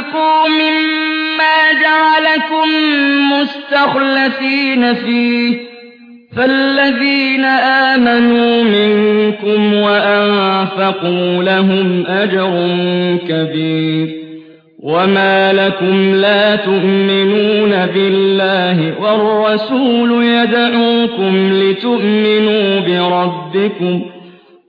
وَأَنفِقُوا مِمَّا جَعَلَكُم مُّسْتَخْلَفِينَ فِيهِ ۖ فَالَّذِينَ آمَنُوا مِنكُمْ وَأَنفَقُوا لَهُمْ أَجْرٌ كَبِيرٌ وَمَا لَكُمْ لَا تُؤْمِنُونَ بِاللَّهِ وَالرَّسُولُ يَدْعُوكُمْ لِتُؤْمِنُوا بِرَبِّكُمْ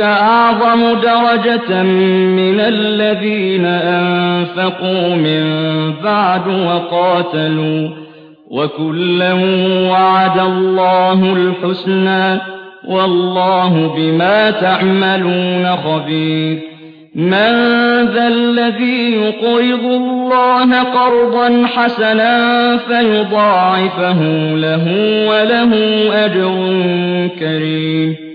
أَعْظَمُ دَرَجَةً مِّنَ الَّذِينَ أَنفَقُوا مِن بَعْدُ وَقَاتَلُوا ۚ وَكُلًّا وَعَدَ اللَّهُ الْحُسْنَىٰ ۚ وَاللَّهُ بِمَا تَعْمَلُونَ خَبِيرٌ مَّن ذَا الَّذِي يُقْرِضُ اللَّهَ قَرْضًا حَسَنًا فَيُضَاعِفَهُ لَهُ وَلَهُ أَجْرٌ كَرِيمٌ